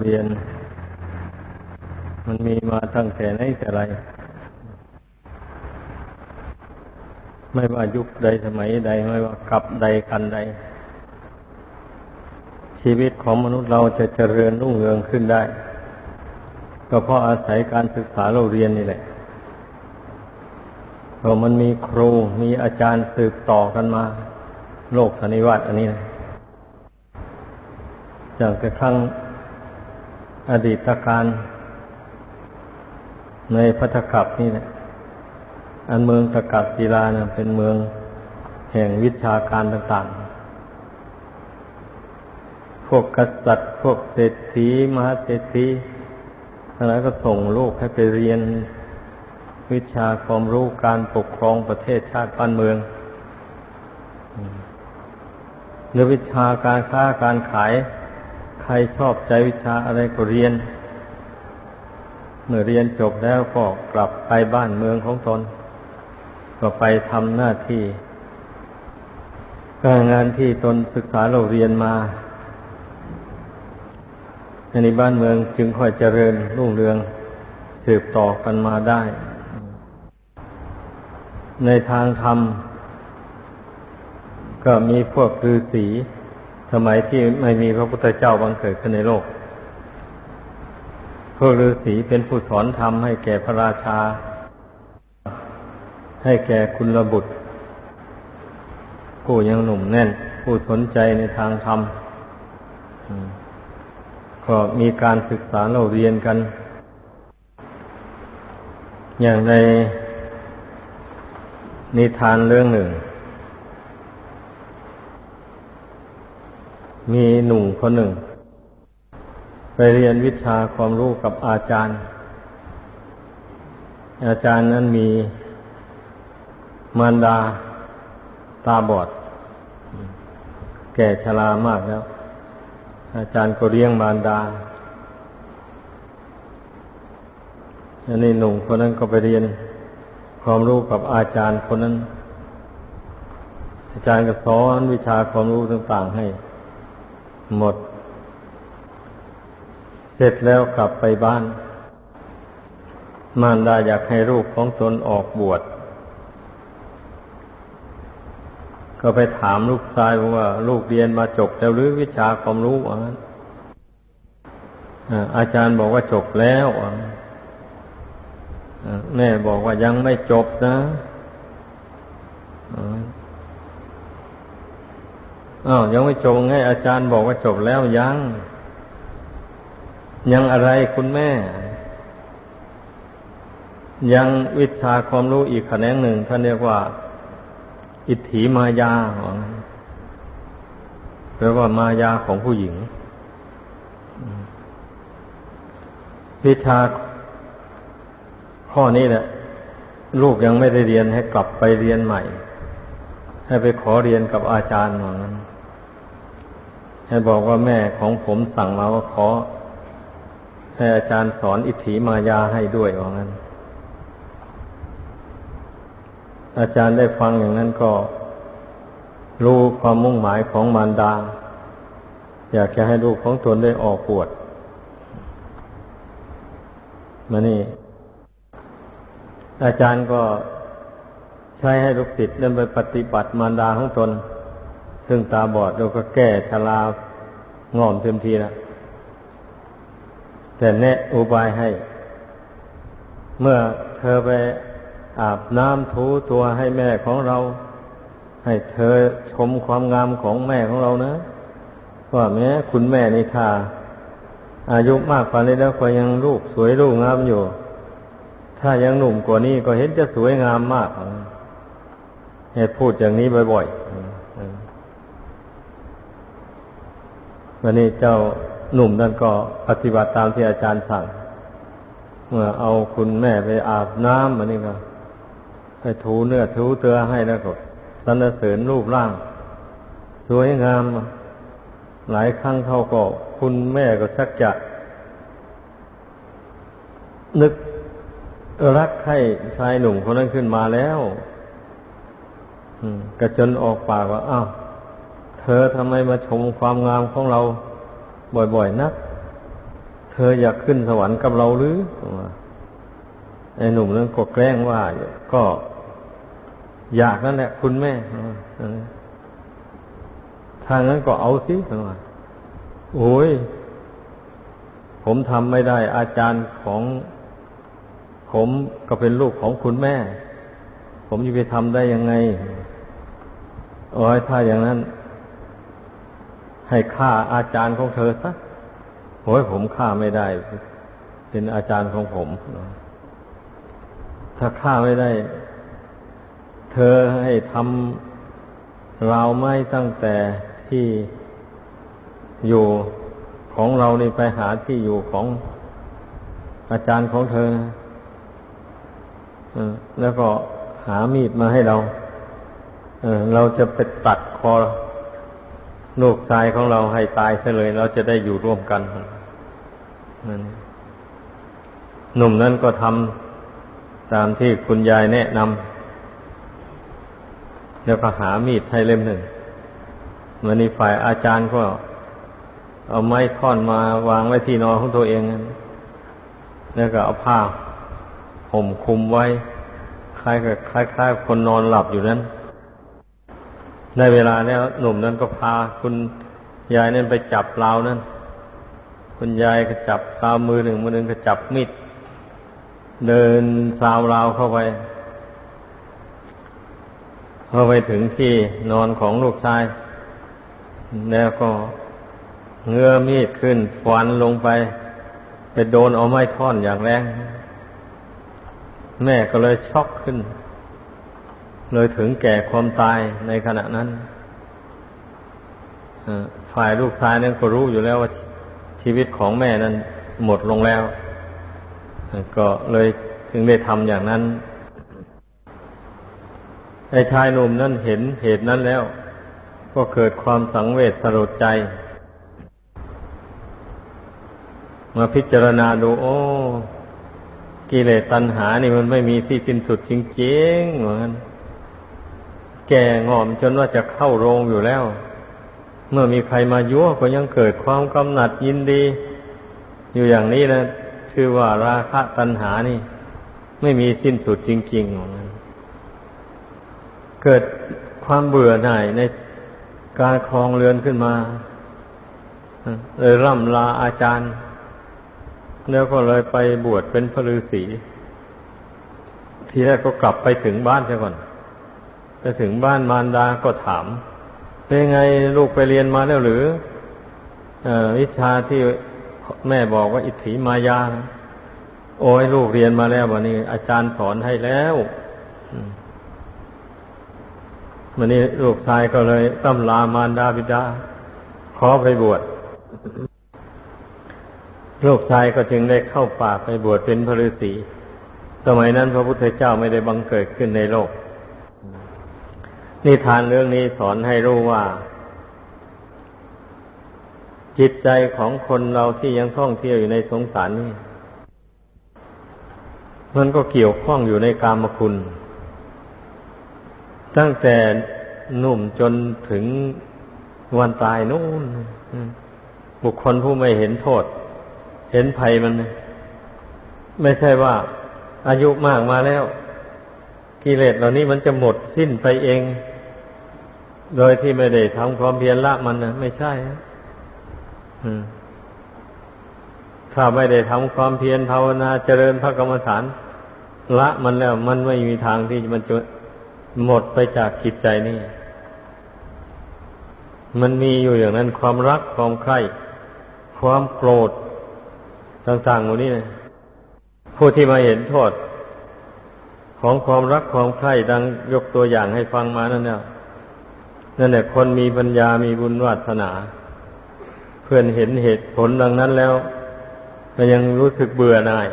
เรียน มันมีมาตั้งแต่ไหนแต่ไร ไม่ว่ายุคใดสมัยใด ไม่ว่ากับใดกันใด ชีวิตของมนุษย์เราจะเจริญรุ่งเรืองขึ้นได้ ก็เพราะอาศัยการศึกษาเราเรียนนี่แหละเพราะมันมีครูมีอาจารย์สืบต่อกันมา โลกธนิวัตอันนี้นะจากกระทั่ง อดีตการในพัทกับนี่แหละอันเมืองตะกัดศิลานะเป็นเมืองแห่งวิชาการต่างๆ พวกกษัตริย์ พวกเศรษฐีมหาเศรษฐีทั้งหลายก็ส่งลูกให้ไปเรียน วิชาความรู้การปกครองประเทศชาติบ้านเมืองหรือวิชาการค้าการขาย รชอบใจวิชาอะไรก็เรียน เมื่อเรียนจบแล้วก็กลับไปบ้านเมืองของตน ก็ไปทำหน้าที่การงานที่ตนศึกษาเราเรียนมาในบ้านเมืองจึงค่อยเจริญรุ่งเรืองสืบต่อกันมาได้ ในทางธรรมก็มีพวกฤาษี สมัยที่ไม่มีพระพุทธเจ้าบังเกิดขึ้นในโลกพวกฤาษีเป็นผู้สอนธรรมให้แก่พระราชา ให้แก่คุณระบุตร ผู้ยังหนุ่มแน่น ผู้สนใจในทางธรรมก็มีการศึกษาเราเรียนกัน อย่างในนิทานเรื่องหนึ่ง มีหนุ่มคนหนึ่ง ไปเรียนวิชาความรู้กับอาจารย์ อาจารย์นั้นมีมารดาตาบอด แก่ชรามากแล้ว อาจารย์ก็เลี้ยงมารดาอันนี้หนุ่มคนนั้นก็ไปเรียนความรู้กับอาจารย์คนนั้น อาจารย์ก็สอนวิชาความรู้ต่าง ๆ ให้ หมด เสร็จแล้วกลับไปบ้าน มารดาอยากให้ลูกของตนออกบวช ก็ไปถามลูกชายว่า ลูกเรียนมาจบแล้วหรือวิชาความรู้อะอาจารย์บอกว่าจบแล้วแม่บอกว่ายังไม่จบนะ อ้าวยังไม่จบไงอาจารย์บอกว่าจบแล้วยัง ยังอะไรคุณแม่ ยังวิชาความรู้อีกแขนงหนึ่งท่านเรียกว่า อิทธิมายาแปลว่ามายาของผู้หญิง วิชาข้อนี้แหละลูกยังไม่ได้เรียนให้กลับไปเรียนใหม่ ให้ไปขอเรียนกับอาจารย์เหมือนกัน ให้บอกว่าแม่ของผมสั่งมาว่าขอให้อาจารย์สอนอิทธิมายาให้ด้วยว่างั้น อาจารย์ได้ฟังอย่างนั้นก็ รู้ความมุ่งหมายของมารดา อยากจะให้ลูกของตนได้ออกปวดมานี่ อาจารย์ก็ใช้ให้ลูกศิษย์เดินไปปฏิบัติมารดาของตน ซึ่งตาบอดเราก็แก้ชรางอมเต็มทีนะแต่แนะอุบายให้ เมื่อเธอไปอาบน้ำถูตัวให้แม่ของเรา ให้เธอชมความงามของแม่ของเรานะว่าแม้คุณแม่นี่ถ้าอายุมากกว่านี้แล้วก็ยังลูกสวยลูกงามอยู่ ถ้ายังหนุ่มกว่านี้ก็เห็นจะสวยงามมากให้พูดอย่างนี้บ่อยๆ วันนี้เจ้าหนุ่มนั่นก็ปฏิบัติตามที่อาจารย์สั่ง เมื่อเอาคุณแม่ไปอาบน้ำมันนี่ก็ให้ถูเนื้อถูเตือให้แล้วก็สรรเสริญรูปร่าง สวยงาม หลายครั้งเขาก็ คุณแม่ก็ชักจะ นึกรักให้ชายหนุ่มคนนั้นขึ้นมาแล้วกระจนออกปากว่าอ้าว เธอทำไมมาชมความงามของเราบ่อยๆนัก เธออยากขึ้นสวรรค์กับเราหรือไอ้หนุ่มนั้นก็แกล้งว่าก็อยากนั่นแหละ คุณแม่ถ้างนั้นก็เอาสิว่าโอ้ย ผมทำไม่ได้ อาจารย์ของผมก็เป็นลูกของคุณแม่ ผมจะไปทำได้ยังไงโอ้ยถ้าอย่างนั้น ให้ฆ่าอาจารย์ของเธอซะโอ้ยผมฆ่าไม่ได้ เป็นอาจารย์ของผม ถ้าฆ่าไม่ได้ เธอให้ทำราวไม้ตั้งแต่ที่อยู่ของเรานี่ไปหาที่อยู่ของอาจารย์ของเธอแล้วก็หามีดมาให้เรา เราจะไปตัดคอ ลูกชายของเราให้ตายซะเลย เราจะได้อยู่ร่วมกันนั่นหนุ่มนั้นก็ทำตามที่คุณยายแนะนำแล้วก็หามีดให้เล่มหนึ่งมันนี่ฝ่ายอาจารย์ก็ เอาไม้ท่อนมาวางไว้ที่นอนของตัวเองแล้วก็เอาผ้าห่มคุมไว้ คล้ายกับคล้ายๆคนนอนหลับอยู่นั้น ในเวลานี้หนุ่มนั้นก็พาคุณยายนั่นไปจับราวนั้น คุณยายก็จับตามมือหนึ่งมือหนึ่งก็จับมิดเดินสาวราวเข้าไป เข้าไปถึงที่นอนของลูกชาย แล้วก็เงื้อมีดขึ้นฟันลงไป ไปโดนเอาไม้ท่อนอย่างแรง แม่ก็เลยช็อกขึ้น เลยถึงแก่ความตายในขณะนั้นฝ่ายลูกชายนั้นก็รู้อยู่แล้วว่าชีวิตของแม่นั้นหมดลงแล้ว ก็เลยถึงได้ทำอย่างนั้นไอ้ชายหนุ่มนั้นเห็นเหตุนั้นแล้ว ก็เกิดความสังเวชสลดใจ มาพิจารณาดู โอ้กิเลสตัณหานี่มันไม่มีที่สิ้นสุดจริงๆเหมือนกัน แก่งอมจนว่าจะเข้าโรงอยู่แล้ว เมื่อมีใครมายั่วก็ยังเกิดความกำหนัดยินดี อยู่อย่างนี้นะคือว่าราคะตัณหานี่ ไม่มีสิ้นสุดจริงๆของมันเกิดความเบื่อหน่ายในการคลองเรือนขึ้นมาเลยร่ำลาอาจารย์ แล้วก็เลยไปบวชเป็นพระฤาษีทีแรกก็กลับไปถึงบ้านซะก่อน ไปถึงบ้านมารดาก็ถาม เป็นไงลูกไปเรียนมาแล้วหรืออวิชาที่แม่บอกว่าอิทธิมายาโอ้ยลูกเรียนมาแล้ววันนี้ อาจารย์สอนให้แล้ววันนี้ลูกชายก็เลยตั้มลามารดาบิดา ขอไปบวชลูกชายก็จึงได้เข้าป่าไปบวชเป็นพระฤาษีสมัยนั้นพระพุทธเจ้าไม่ได้บังเกิดขึ้นในโลก นิทานเรื่องนี้สอนให้รู้ว่า จิตใจของคนเราที่ยังท่องเที่ยวอยู่ในสงสารนี่มันก็เกี่ยวข้องอยู่ในกามคุณ ตั้งแต่หนุ่มจนถึงวันตายนู่นบุคคลผู้ไม่เห็นโทษ เห็นภัยมัน ไม่ใช่ว่า อายุมากมาแล้ว กิเลสเหล่านี้มันจะหมดสิ้นไปเอง โดยที่ไม่ได้ทำความเพียรละมันนะไม่ใช่ถ้าไม่ได้ทำความเพียรภาวนาเจริญพระกรรมฐาน ละมันแล้ว มันไม่มีทางที่มันจะหมดไปจากจิตใจนี่ มันมีอยู่อย่างนั้นความรักความใคร่ความโกรธต่างๆหมดนี้นะผู้ที่มาเห็นโทษ ของความรักความใคร่ดังยกตัวอย่างให้ฟังมานั่นเนี่ย นั่นแหละคนมีปัญญามีบุญวาสนา เพื่อนเห็นเหตุผลดังนั้นแล้วก็ยังรู้สึกเบื่อหน่าย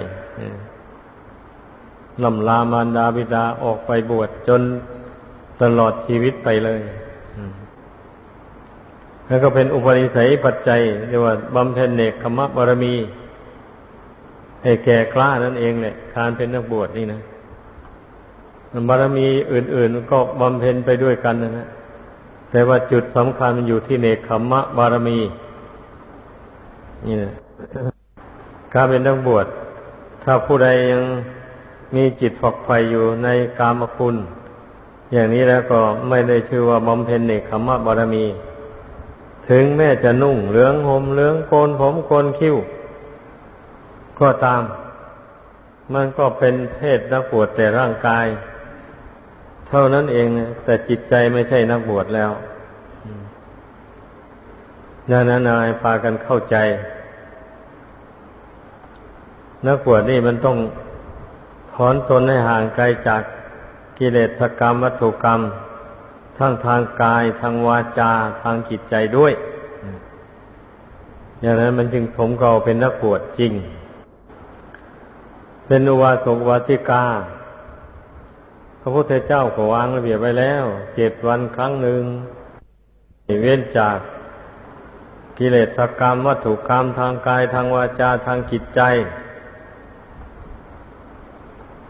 ลำลามารดาบิดาออกไปบวชจนตลอดชีวิตไปเลย แล้วก็เป็นอุปนิสัยปัจจัยเรียกว่าบำเพ็ญเนกขมะบารมี ให้แก่กล้านั่นเองแหละการเป็นนักบวชนี่นะบารมีอื่น ๆ ก็บำเพ็ญไปด้วยกันนะนะ แต่ว่าจุดสำคัญมันอยู่ที่เนคขมมะบารมีนี่นะการเป็นนักบวช ถ้าผู้ใดยังมีจิตฝักใฝ่อยู่ในกามคุณ อย่างนี้แล้วก็ไม่ได้ชื่อว่าบำเพ็ญเนกขมะบารมี ถึงแม้จะนุ่งเหลืองห่มเหลืองโกนผมโกนคิ้ว ก็ตาม มันก็เป็นเพศนักบวชแต่ร่างกาย เท่านั้นเองนะแต่จิตใจไม่ใช่นักบวชแล้วนานานาพากันเข้าใจ นักบวชนี่มันต้องถอนตนให้ห่างไกลจากกิเลสกรรมวัตถุกรรม ทั้งทางกายทางวาจาทางจิตใจด้วยอย่างนั้นมันจึงสมเก่าเป็นนักบวชจริง เป็นอุวาสกวาสิกา พระพุทธเจ้าก็วางระเบียบไว้แล้วเจ็ดวันครั้งหนึ่งเว้นจากกิเลสกรรมวัตถุกรรมทางกายทางวาจาทางจิตใจ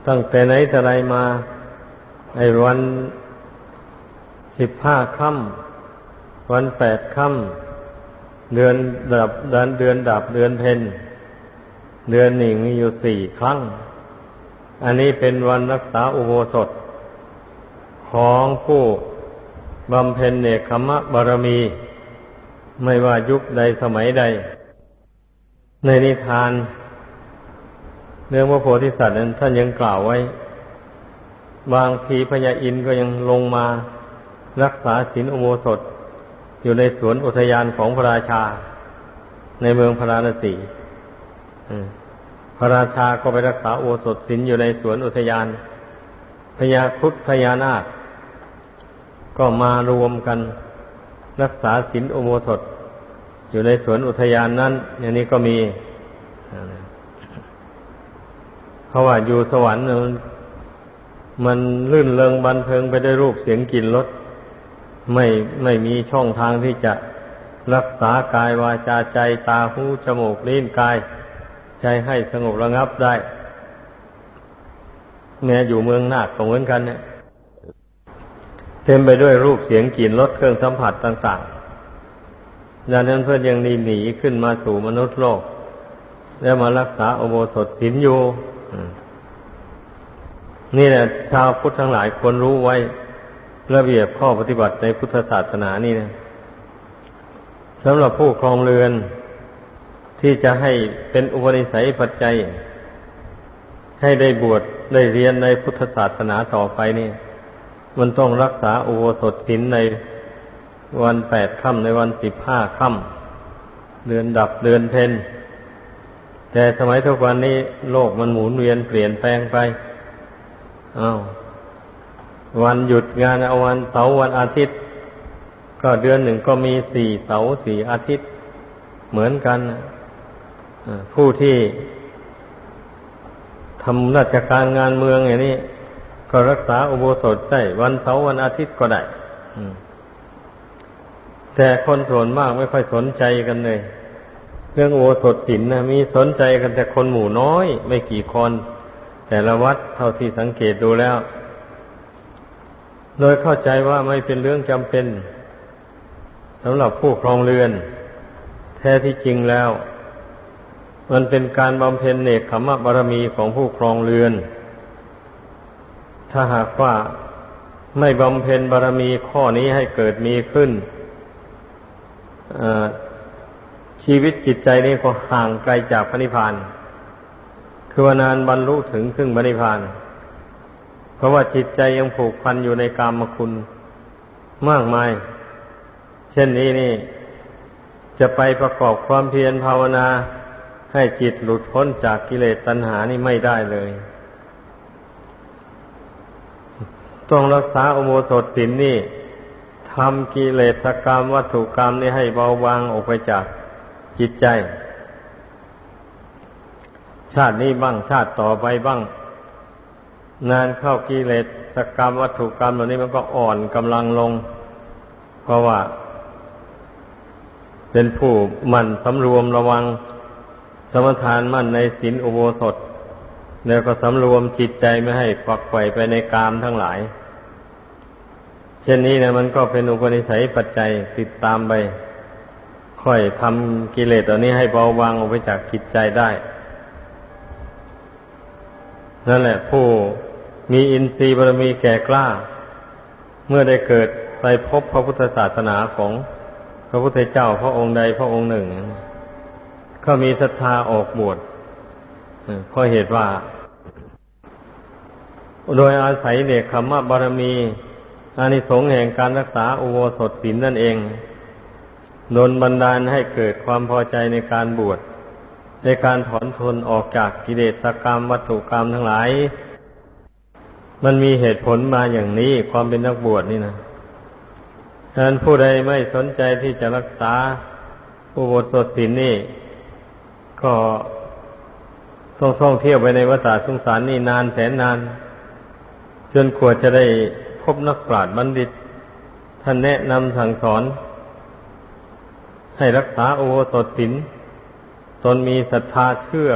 ตั้งแต่ไหนแต่ไรมาไอ้วันสิบห้าค่ำวันแปดค่ำเดือนดับเดือนเดือนดับเดือนเพนเดือนหนึ่งมีอยู่สี่ครั้ง อันนี้เป็นวันรักษาอุโบสถ ของผู้บำเพ็ญเนคขมะบารมี ไม่ว่ายุคใดสมัยใด ในนิทาน เรื่องพระโพธิสัตว์นั้นท่านยังกล่าวไว้ บางทีพญาอินก็ยังลงมารักษาศีลอุโบสถ อยู่ในสวนอุทยานของพระราชา ในเมืองพระราณสีพระราชาก็ไปรักษาโบสถศีลอยู่ในสวนอุทยานพญาคุดพญานาค ก็มารวมกันรักษาศีลอุโบสถ อยู่ในสวนอุทยานนั้น อย่างนี้ก็มีเพราะว่าอยู่สวรรค์มันลื่นเริงบันเทิงไปได้รูปเสียงกลิ่นรสไม่ไม่มีช่องทางที่จะรักษากายวาจาใจตาหูจมูกลิ้นกาย ใจให้สงบระงับได้ แม้อยู่เมืองนาคก็เหมือนกันเนี่ย เต็มไปด้วยรูปเสียงกลิ่นรสเครื่องสัมผัสต่างๆดังนั้นเพื่อนยังหนีหนีขึ้นมาสู่มนุษย์โลก แล้วมารักษาโอโบสถศีลอยู่นี่แหละชาวพุทธทั้งหลายควรรู้ไว้ ระเบียบข้อปฏิบัติในพุทธศาสนานี่นะสำหรับผู้ครองเรือน ที่จะให้เป็นอุปนิสัยปัจจัย ให้ได้บวชได้เรียนในพุทธศาสนาต่อไปนี่ มันต้องรักษาอุโบสถศีลในวันแปดค่ำในวันสิบห้าค่ำเดือนดับเดือนเพนแต่สมัยทุกวันนี้โลกมันหมุนเวียนเปลี่ยนแปลงไปอา้าววันหยุดงานเอาวันเสาร์วันอาทิตย์ ก็เดือนหนึ่งก็มีสี่เสาร์สี่อาทิตย์ เหมือนกันผู้ที่ทำราชการงานเมืองอย่างนี้ ก็รักษาอุโบสถได้วันเสาร์วันอาทิตย์ก็ได้แต่คนส่วนมากไม่ค่อยสนใจกันเลย เรื่องอุโบสถศีลนะมีสนใจกันแต่คนหมู่น้อย ไม่กี่คน แต่ละวัดเท่าที่สังเกตดูแล้ว โดยเข้าใจว่าไม่เป็นเรื่องจำเป็นสำหรับผู้ครองเรือน แท้ที่จริงแล้ว มันเป็นการบำเพ็ญเนกขมบารมีของผู้ครองเรือน ถ้าหากว่าไม่บำเพ็ญบารมีข้อนี้ให้เกิดมีขึ้น ชีวิตจิตใจนี้ก็ห่างไกลจากพระนิพพาน คือว่านานบรรลุถึงซึ่งพระนิพพาน เพราะว่าจิตใจยังผูกพันอยู่ในกามคุณมากมาย เช่นนี้นี่ จะไปประกอบความเพียรภาวนาให้จิตหลุดพ้นจากกิเลสตัณหานี่ไม่ได้เลย ต้องรักษาอโมสถศีลนี่ทำกิเลสกรรมวัตถุกรรมนี่ให้เบาบางออกไปจากจิตใจ ชาตินี้บ้างชาติต่อไปบ้าง นานเข้ากิเลสกรรมวัตถุกรรมเหล่านี้มันก็อ่อนกำลังลง เพราะว่า เป็นผู้มันสำรวมระวังสมทานมั่นในศีลอุโบสถ แล้วก็สำรวมจิตใจไม่ให้ฝักใฝ่ไปในกามทั้งหลาย ช่นนี้นะมันก็เป็นอุปนิสัยปัจจัยติดตามไป ค่อยทำกิเลสตัวนี้ให้เบาบางออกไปจากจิตใจได้นั่นแหละ ผู้มีอินทรีย์บารมีแก่กล้า เมื่อได้เกิดไปพบพระพุทธศาสนาของพระพุทธเจ้าพระองค์ใดพระองค์หนึ่ง ก็มีศรัทธาออกบวชเพราะเหตุว่า โดยอาศัยเนคขมบารมี อานิสงส์แห่งการรักษาอุโบสถศีลนั่นเองโดนบันดาลให้เกิดความพอใจในการบวชในการถอนทนออกจากกิเลสกรรมวัตถุกรรมทั้งหลาย มันมีเหตุผลมาอย่างนี้ความเป็นนักบวชนี่นะฉะนั้นผู้ใดไม่สนใจที่จะรักษาอุโบสถศีลนี่ ก็ต้องท่องเที่ยวไปในวัฏสงสารนี่นานแสนนาน จนกว่าจะได้ บนักปราชญ์บัณฑิต ท่านแนะนำสั่งสอน ให้รักษาโอโสถศีลตนมีศรัทธาเชื่อ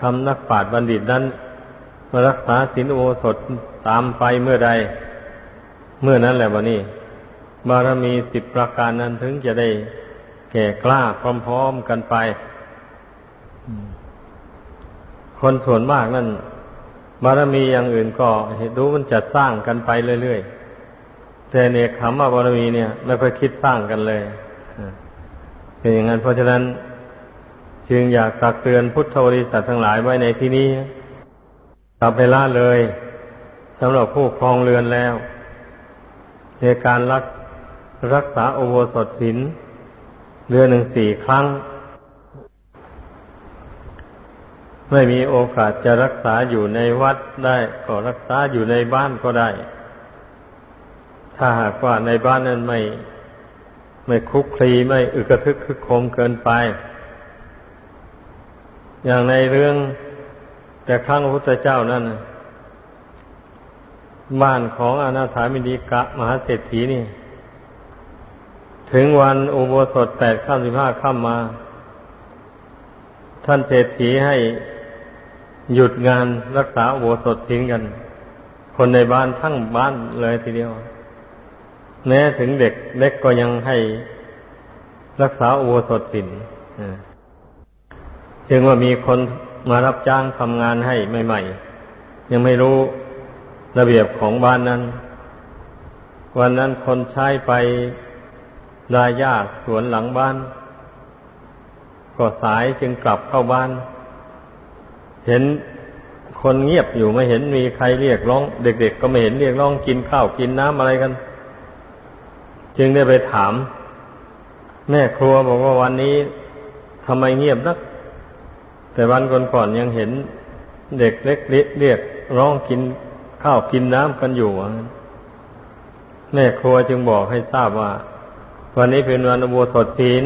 คำนักปราชญ์บัณฑิตนั้นมารักษาศีลโอสถตามไปเมื่อใด เมื่อนั้นแหละวันนี้ บารมีสิบประการนั้นถึงจะได้แก่กล้าพร้อมๆกันไป คนส่วนมากนั่น บารมีอย่างอื่นก็เห็นดูมันจะสร้างกันไปเรื่อยๆแต่เนี่ยคำบารมีเนี่ยไม่ค่อยคิดสร้างกันเลยเป็นอย่างนั้นเพราะฉะนั้น จึงอยากตักเตือนพุทธบริษัททั้งหลายไว้ในที่นี้กลับไปละเลยสำหรับผู้ครองเรือนแล้ว ในการรักรักษาโอโวสถศีลเรือนหนึ่งสี่ครั้ง ไม่มีโอกาสจะรักษาอยู่ในวัดได้ ก็รักษาอยู่ในบ้านก็ได้ ถ้าหากว่าในบ้านนั้นไม่ ไม่คุกคลีไม่อึกระทึกคึกโคมเกินไป อย่างในเรื่องแต่ครั้งพระพุทธเจ้านั่นบ้านของอนาถามิดีกะมหาเศรษฐีนี่ ถึงวันอุโบสถแปดข้ามสิบห้าข้ามมา ท่านเศรษฐีให้ หยุดงานรักษาโอสถทิ้งกัน คนในบ้านทั้งบ้านเลยทีเดียว แม้ถึงเด็กเล็กก็ยังให้รักษาโอสถสินจึงว่ามีคนมารับจ้างทำงานให้ใหม่ๆ ยังไม่รู้ระเบียบของบ้านนั้น วันนั้นคนใช้ไปลายาสวนหลังบ้าน ก็สายจึงกลับเข้าบ้าน เห็นคนเงียบอยู่ไม่เห็นมีใครเรียกร้อง เด็ก ๆ ก็ไม่เห็นเรียกร้องกินข้าวกินน้ำอะไรกัน จึงได้ไปถาม แม่ครัวบอกว่าวันนี้ทำไมเงียบนัก แต่วันก่อนๆยังเห็นเด็กเล็กเรียกร้องกินข้าวกินน้ำกันอยู่แม่ครัวจึงบอกให้ทราบว่า วันนี้เป็นวันอุโบสถศีล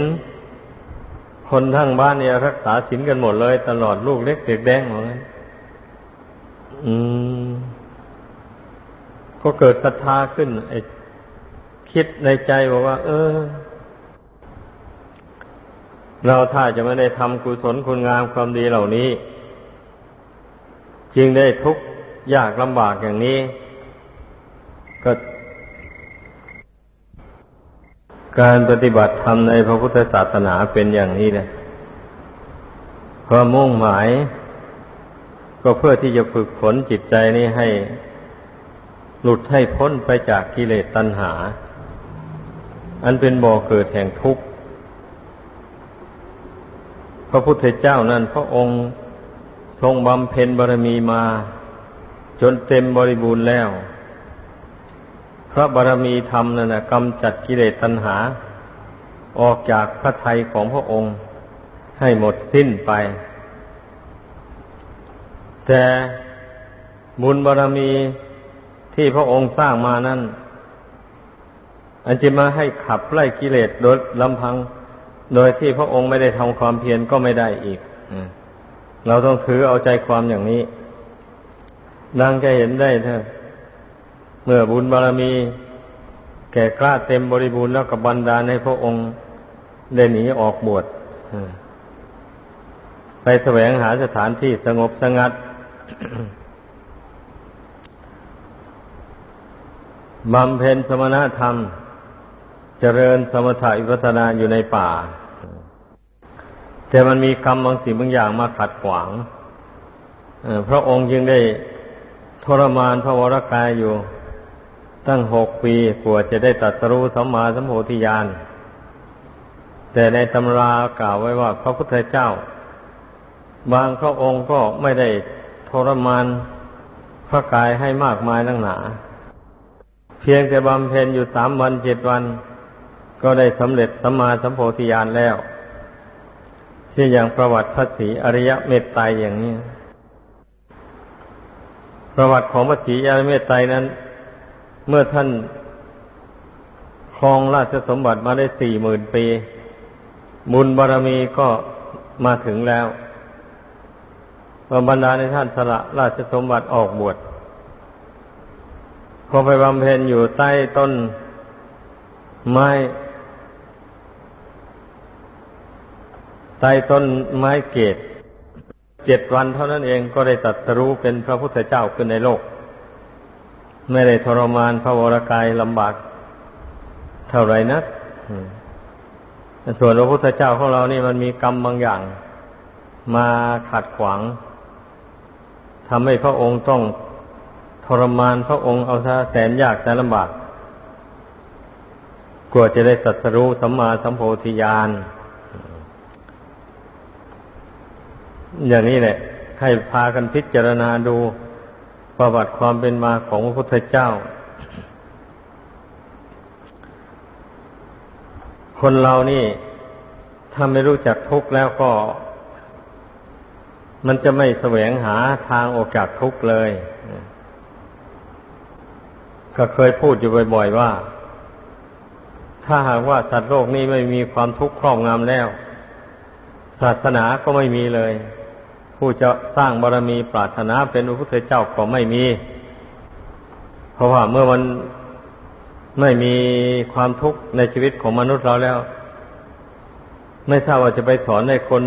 คนทั้งบ้านเนี่ยรักษาศีลกันหมดเลย ตลอดลูกเล็กเด็กแดงเหมือนกันอืม ก็เกิดศรัทธาขึ้นไอ้คิดในใจบอกว่า เออ เราถ้าจะไม่ได้ทำกุศลคุณงามความดีเหล่านี้ จึงได้ทุกข์ยากลำบากอย่างนี้ ก็ การปฏิบัติธรรมในพระพุทธศาสนาเป็นอย่างนี้นะความมุ่งหมาย ก็เพื่อที่จะฝึกฝนจิตใจนี้ให้หลุดให้พ้นไปจากกิเลสตัณหา อันเป็นบ่อเกิดแห่งทุกข์ พระพุทธเจ้านั้นพระองค์ทรงบำเพ็ญบารมีมา จนเต็มบริบูรณ์แล้ว พระบารมีธรรมนั่นนะกำจัดกิเลสตัณหา ออกจากพระทัยของพระองค์ให้หมดสิ้นไป แต่บุญบารมีที่พระองค์สร้างมานั้นอันจะมาให้ขับไล่กิเลสโดยลำพัง โดยที่พระองค์ไม่ได้ทำความเพียรก็ไม่ได้อีกเราต้องถือเอาใจความอย่างนี้ดังจะเห็นได้เถอะ มื่อบุญบารมี แก่กล้าเต็มบริบูรณ์แล้วกับบันดาลให้พระองค์ได้หนีออกบวชไปแสวงหาสถานที่สงบสงัดบำเพ็ญสมณธรรม เจริญสมถะอิปัสนาอยู่ในป่า แต่มันมีกรรมบางสิ่งบางอย่างมาขัดขวางพระองค์ยังได้ทรมานพระวรากายอยู่ ตั้งหกปีกว่าจะได้ตัดสรู้สัมมาสัมโพธิญาณ แต่ในตำรากล่าวไว้ว่าพระพุทธเจ้า บางพระองค์ก็ไม่ได้ทรมานพระกายให้มากมายนักหนา เพียงแต่บำเพ็ญอยู่สามวันเจ็ดวัน ก็ได้สำเร็จสัมมาสัมโพธิญาณแล้วเช่นอย่างประวัติพระศรีอริยเมตไตรอย่างนี้ ประวัติของพระศรีอริยเมตไตรนั้น เมื่อท่านครองราชสมบัติมาได้สี่หมื่นปี บุญบารรมีก็มาถึงแล้วบรรดาในท่านสละราชสมบัติออกบวชพอไปบำเพ็ญอยู่ใต้ต้นไม้ ใต้ต้นไม้เกตเจ็ดวันเท่านั้นเองก็ได้ตัดสรู้เป็นพระพุทธเจ้าขึ้นในโลก ไม่ได้ทรมานพระวรกายลำบากเท่าไรนักส่วนพระพุทธเจ้าของเรานี่มันมีกรรมบางอย่าง มาขัดขวางทำให้พระองค์ต้องทรมานพระองค์เอาซะแสนยากแสนลำบากกว่าจะได้ตัสรู้สัมมาสัมโพธิญาณอย่างนี้แหละให้พากันพิจารณาดู ประวัติความเป็นมาของพระพุทธเจ้า คนเรานี่ถ้าไม่รู้จักทุกข์แล้วก็ มันจะไม่แสวงหาทางออกจากทุกข์เลย ก็เคยพูดอยู่บ่อย ๆ ว่า ถ้าหากว่าสัตว์โลกนี้ไม่มีความทุกข์ครอบงำแล้ว ศาสนาก็ไม่มีเลย ผู้จะสร้างบารมีปรารถนาเป็นพระพุทธเจ้าก็ไม่มี เพราะว่าเมื่อมันไม่มีความทุกข์ในชีวิตของมนุษย์เราแล้ว ไม่ทราบว่าจะไปสอนให้คน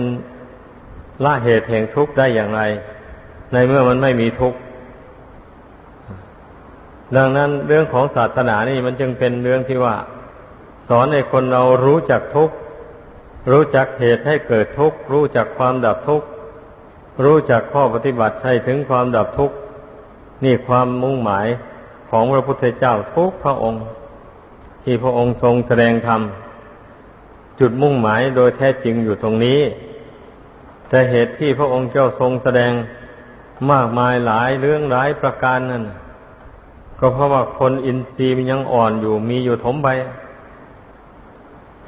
ละเหตุแห่งทุกข์ได้อย่างไร ในเมื่อมันไม่มีทุกข์ดังนั้นเรื่องของศาสนานี่มันจึงเป็นเรื่องที่ว่า สอนให้คนเรารู้จักทุกข์รู้จักเหตุให้เกิดทุกข์รู้จักความดับทุกข์ รู้จักข้อปฏิบัติให้ถึงความดับทุกข์นี่ความมุ่งหมายของพระพุทธเจ้าทุกพระองค์ ที่พระองค์ทรงแสดงธรรมจุดมุ่งหมายโดยแท้จริงอยู่ตรงนี้ แต่เหตุที่พระองค์เจ้าทรงแสดงมากมายหลายเรื่องหลายประการนั่นก็เพราะว่าคนอินทรีย์มันยังอ่อนอยู่มีอยู่ถมไป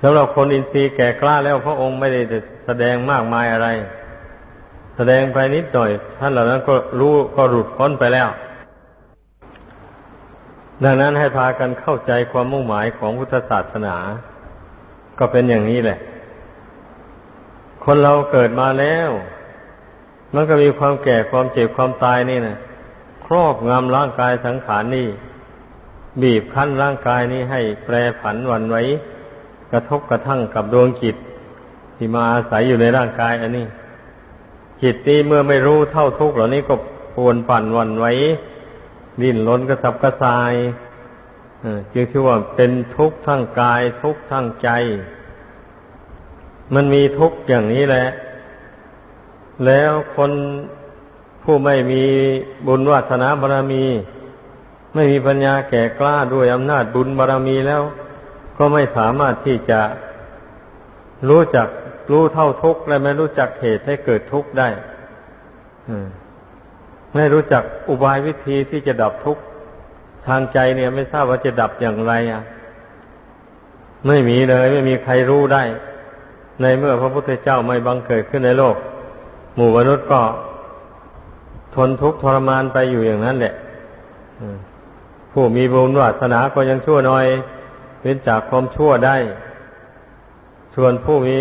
สำหรับคนอินทรีย์แก่กล้าแล้วพระองค์ไม่ได้แสดงมากมายอะไร แสดงไปนิดหน่อย ท่านเหล่านั้นก็รู้ก็หลุดพ้นไปแล้ว ดังนั้นให้พากันเข้าใจความมุ่งหมายของพุทธศาสนา ก็เป็นอย่างนี้แหละ คนเราเกิดมาแล้ว มันก็มีความแก่ความเจ็บความตายนี่นะครอบงำร่างกายสังขารนี่ บีบคั้นร่างกายนี้ให้แปรผันวันไว้ กระทบกระทั่งกับดวงจิต ที่มาอาศัยอยู่ในร่างกายอันนี้ จิตนี้เมื่อไม่รู้เท่าทุกข์เหล่านี้ก็ปวนปั่นวันไว้ดิ้นรนกระสับกระส่ายจึงชื่อว่าเป็นทุกข์ทั้งกายทุกข์ทั้งใจ มันมีทุกข์อย่างนี้แหละ แล้วคนผู้ไม่มีบุญวาสนาบารมี ไม่มีปัญญาแก่กล้าด้วยอำนาจบุญบารมีแล้ว ก็ไม่สามารถที่จะรู้จัก รู้เท่าทุกข์และไม่รู้จักเหตุให้เกิดทุกข์ได้ไม่รู้จักอุบายวิธีที่จะดับทุกข์ทางใจเนี่ย ไม่ทราบว่าจะดับอย่างไรอะ ไม่มีเลย ไม่มีใครรู้ได้ ในเมื่อพระพุทธเจ้าไม่บังเกิดขึ้นในโลก หมู่มนุษย์ก็ ทนทุกข์ทรมานไปอยู่อย่างนั้นแหละผู้มีบุญวาสนาก็ยังชั่วน้อยเป็นจากความชั่วได้ ส่วนผู้มี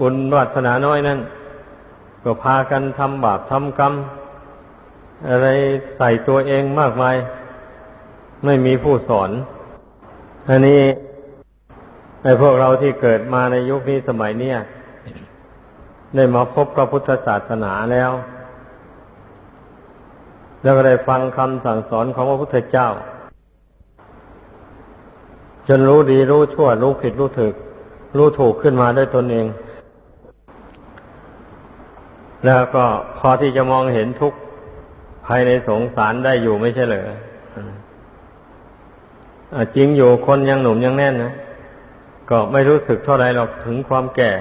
บุญวาสนาน้อยนั่นก็พากันทำบาปทำกรรม อะไรใส่ตัวเองมากมาย ไม่มีผู้สอนอันนี้ในพวกเราที่เกิดมาในยุคนี้สมัยเนี้ยได้มาพบพระพุทธศาสนาแล้ว แล้วก็ได้ฟังคำสั่งสอนของพระพุทธเจ้า จนรู้ดีรู้ชั่ว รู้ผิดรู้ถูกรู้ถูกขึ้นมาได้ตนเอง แล้วก็พอที่จะมองเห็นทุกข์ภายในสงสารได้อยู่ไม่ใช่เหรอจริงอยู่คนยังหนุ่มยังแน่นนะ ก็ไม่รู้สึกเท่าไรหรอกถึงความแก่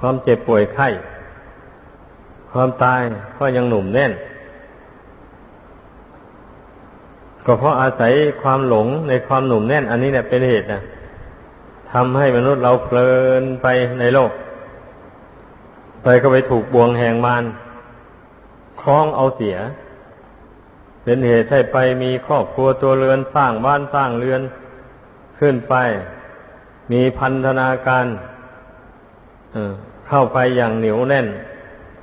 ความเจ็บป่วยไข้ ความตายก็ยังหนุ่มแน่น ก็เพราะอาศัยความหลงในความหนุ่มแน่น อันนี้เนี่ยเป็นเหตุนะทำให้มนุษย์เราเพลินไปในโลก ไปก็ไปถูกบ่วงแห่งมารคล้องเอาเสีย เป็นเหตุให้ไปมีครอบครัวตัวเรือนสร้างบ้านสร้างเรือนขึ้นไป มีพันธนาการเข้าไปอย่างเหนียวแน่น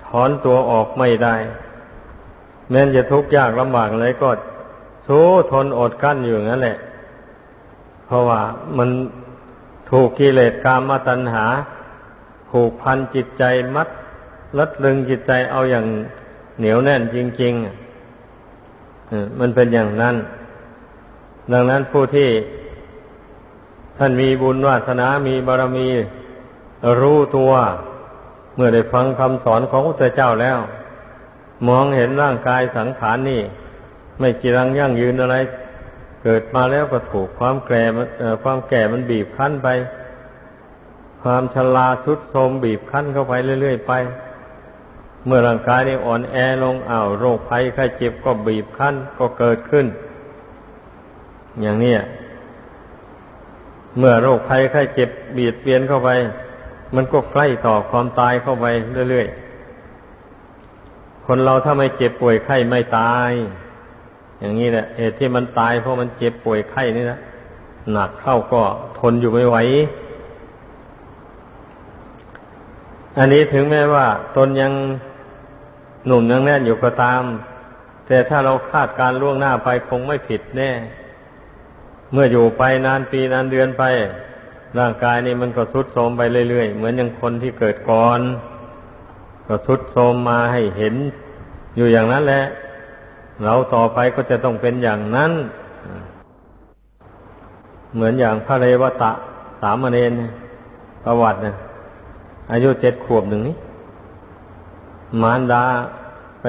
ถอนตัวออกไม่ได้ แม้จะทุกข์ยากลำบากอะไรก็สู้ทนอดกั้นอยู่งั้นแหละ เพราะว่ามันถูกกิเลสกามมตัณหา ผูกพันจิตใจมัดลัดลึงจิตใจเอาอย่างเหนียวแน่นจริงๆมันเป็นอย่างนั้น ดังนั้นผู้ที่ท่านมีบุญวาสนา มีบารมีรู้ตัว เมื่อได้ฟังคำสอนของพระเจ้าแล้ว มองเห็นร่างกายสังขารนนี่ ไม่กีรังยั่งยืนอะไร เกิดมาแล้วก็ถูกความแก่ความแก่มันบีบคั้นไป ความชราชุดโทมบีบคั้นเข้าไปเรื่อย ๆ ไป เมื่อร่างกายนี้อ่อนแอลงอ้าวโรคภัยไข้เจ็บก็บีบคั้นก็เกิดขึ้น อย่างนี้เมื่อโรคภัยไข้เจ็บเบียดเบียนเข้าไป มันก็ใกล้ต่อความตายเข้าไปเรื่อยๆ คนเราถ้าไม่เจ็บป่วยไข้ไม่ตาย อย่างนี้แหละเหตุที่มันตายเพราะมันเจ็บป่วยไข้นี่นะหนักเข้าก็ทนอยู่ไม่ไหว อันนี้ถึงแม้ว่า ตนยังหนุ่มยังแน่นอยู่ก็ตาม แต่ถ้าเราคาดการล่วงหน้าไปคงไม่ผิดแน่ เมื่ออยู่ไปนานปีนานเดือนไป ร่างกายนี่มันก็ทรุดโทรมไปเรื่อยๆ เหมือนอย่างคนที่เกิดก่อน ก็ทรุดโทรมมาให้เห็นอยู่อย่างนั้นแหละ เราต่อไปก็จะต้องเป็นอย่างนั้น เหมือนอย่างพระเรวตะสามเณรประวัติเนะ อายุเจ็ดขวบหนึ่งนี้ มารดาไป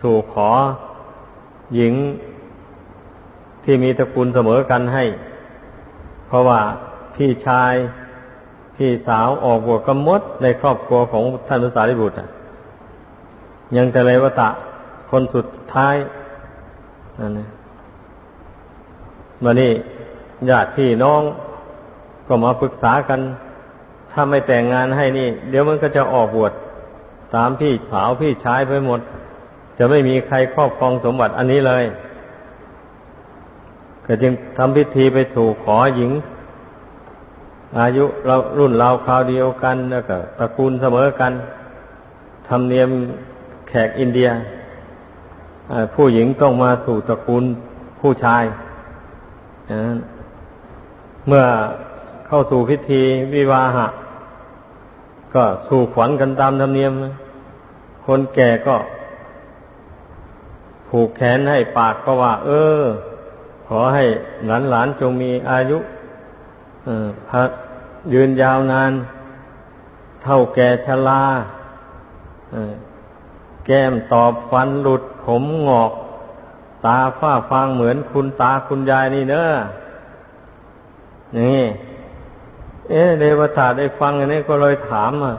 สู่ขอหญิงที่มีตระกูลเสมอกันให้ เพราะว่าพี่ชายพี่สาวออกบวชกมดในครอบครัวของท่านพระสารีบุตรยังแต่เลวตะคนสุดท้ายนั่นนะมานี่ญาติพี่น้องก็มาปรึกษากัน ถ้าไม่แต่งงานให้นี่ เดี๋ยวมันก็จะออกบวชตามพี่สาวพี่ชายไปหมด จะไม่มีใครครอบครองสมบัติอันนี้เลย ก็จึงทำพิธีไปถูกขอหญิง อายุเรารุ่นเราคราวเดียวกันแล้วก็ตระกูลเสมอกันทำเนียมแขกอินเดียผู้หญิงต้องมาสู่ตระกูลผู้ชายเมื่อเข้าสู่พิธีวิวาหะ ก็สู่ขวัญกันตามธรรมเนียม คนแก่ก็ ผูกแขนให้ปากก็ว่า เออ ขอให้หลานหลานจงมีอายุพักยืนยาวนาน เท่าแก่ชราแก้มตอบฟันหลุดผมงอก ตาฝ้าฟางเหมือนคุณตาคุณยายนี่เนอะนี่ เอ๊ะเดวตาได้ฟังอันนี้ก็เลยถามอะ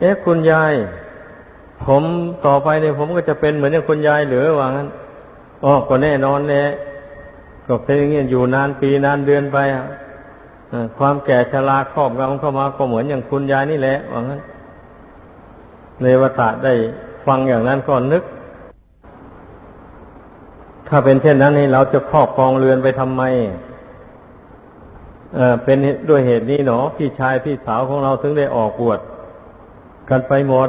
เอ๊ะคุณยาย ผมต่อไปเนี่ยผมก็จะเป็นเหมือนอย่างคุณยายหรือว่างั้นอ๋อก็แน่นอนแน่ก็เป็นอย่างนี้อยู่นานปีนานเดือนไปอะความแก่ชราครอบงำเข้ามาก็เหมือนอย่างคุณยายนี่แหละว่างั้นเนวตะได้ฟังอย่างนั้นก็นึก ถ้าเป็นเช่นนั้นนี่เราจะครอบครองเรือนไปทำไม เป็นด้วยเหตุนี้หนอ พี่ชายพี่สาวของเราถึงได้ออกบวชกันไปหมด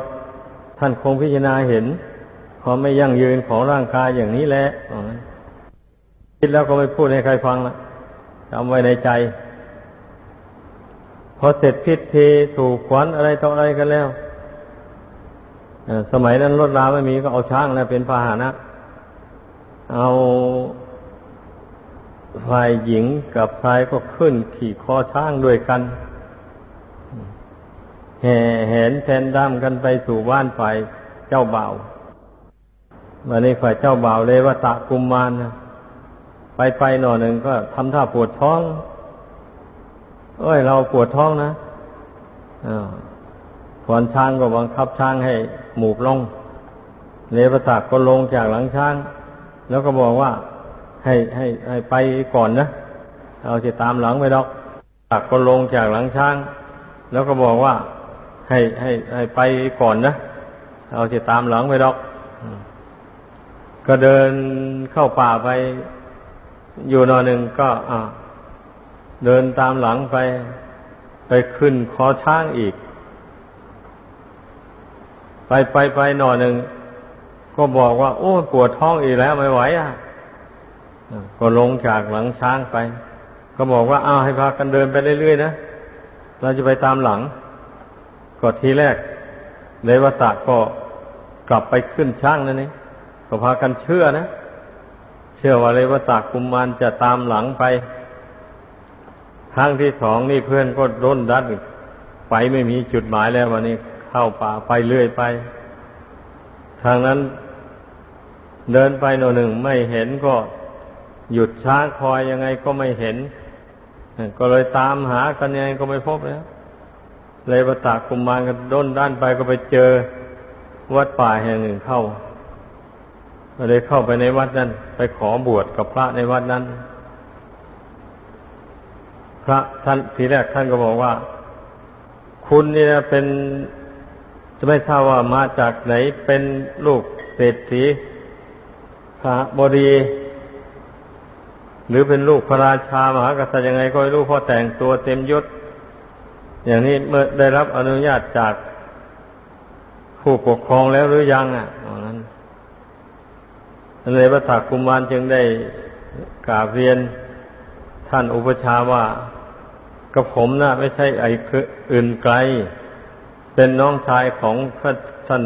ท่านคงพิจารณาเห็นความไม่ยั่งยืนของร่างกายอย่างนี้แหละคิดแล้วก็ไม่พูดให้ใครฟังละจำไว้ในใจ พอเสร็จพิธีถูกขวัญอะไรต่ออะไรกันแล้วสมัยนั้นรถราไม่มีก็เอาช้างแล้วเป็นพาหนะ เอา ฝ่ายหญิงกับชายก็ขึ้นขี่คอช้างด้วยกัน แห่แหนแทนด้ามกันไปสู่บ้านฝ่ายเจ้าบ่าววันนี้ฝ่ายเจ้าบ่าวเลวตะกุมมารนะไปไปหน่อหนึ่งก็ทำท่าปวดท้อง เอ้ย เราปวดท้องนะขวนช้างก็บังคับช้างให้หมูกลงเลวตะก็ลงจากหลังช้าง แล้วก็บอกว่า ให้ให้ให้ไปก่อนนะเราจะตามหลังไปดอกตักก็ลงจากหลังช้าง แล้วก็บอกว่า ให้ให้ให้ไปก่อนนะเราจะตามหลังไปดอก ก็เดินเข้าป่าไป อยู่นอนหนึ่งก็อ่าเดินตามหลังไป ไปขึ้นคอช้างอีก ไปไปไปหนอหนึ่งก็บอกว่า โอ้ปวดท้องอีกแล้วไม่ไหวอะ ก็ลงจากหลังช้างไป ก็บอกว่าอ้าวให้พากันเดินไปเรื่อยๆนะเราจะไปตามหลังก็ทีแรกเลวตะก็กลับไปขึ้นช้างนั่นนี่ก็พากันเชื่อนะ เชื่อว่าเลวตากุมมารจะตามหลังไปครั้งที่สองนี่เพื่อนก็ร่นดัดไปไม่มีจุดหมายแล้ววันนี้เข้าป่าไปเรื่อยไป ทางนั้นเดินไปหน่อยหนึ่งไม่เห็นก็ หยุดช้าคอยยังไงก็ไม่เห็น ก็เลยตามหากันยังไงก็ไม่พบแล้วเลยประตากุมมารกันด้นด้านไปก็ไปเจอวัดป่าแห่งหนึ่งเข้าก็เลยเข้าไปในวัดนั้น ไปขอบวชกับพระในวัดนั้น พระท่านทีแรกท่านก็บอกว่า คุณนี่นะเป็นจะไม่ทราบว่ามาจากไหนเป็นลูกเศรษฐีพระบดี หรือเป็นลูกพระราชามหากษัตริย์ยังไงก็ไม่รู้พอแต่งตัวเต็มยศ อย่างนี้เมื่อได้รับอนุญาตจากผู้ปกครองแล้วหรือยังอะนั้นเลยพระถักกุมารจึงได้กราบเรียนท่านอุปชาว่ากับผมนะ่ะไม่ใช่ไอ้อื่นไกล เป็นน้องชายของพระท่าน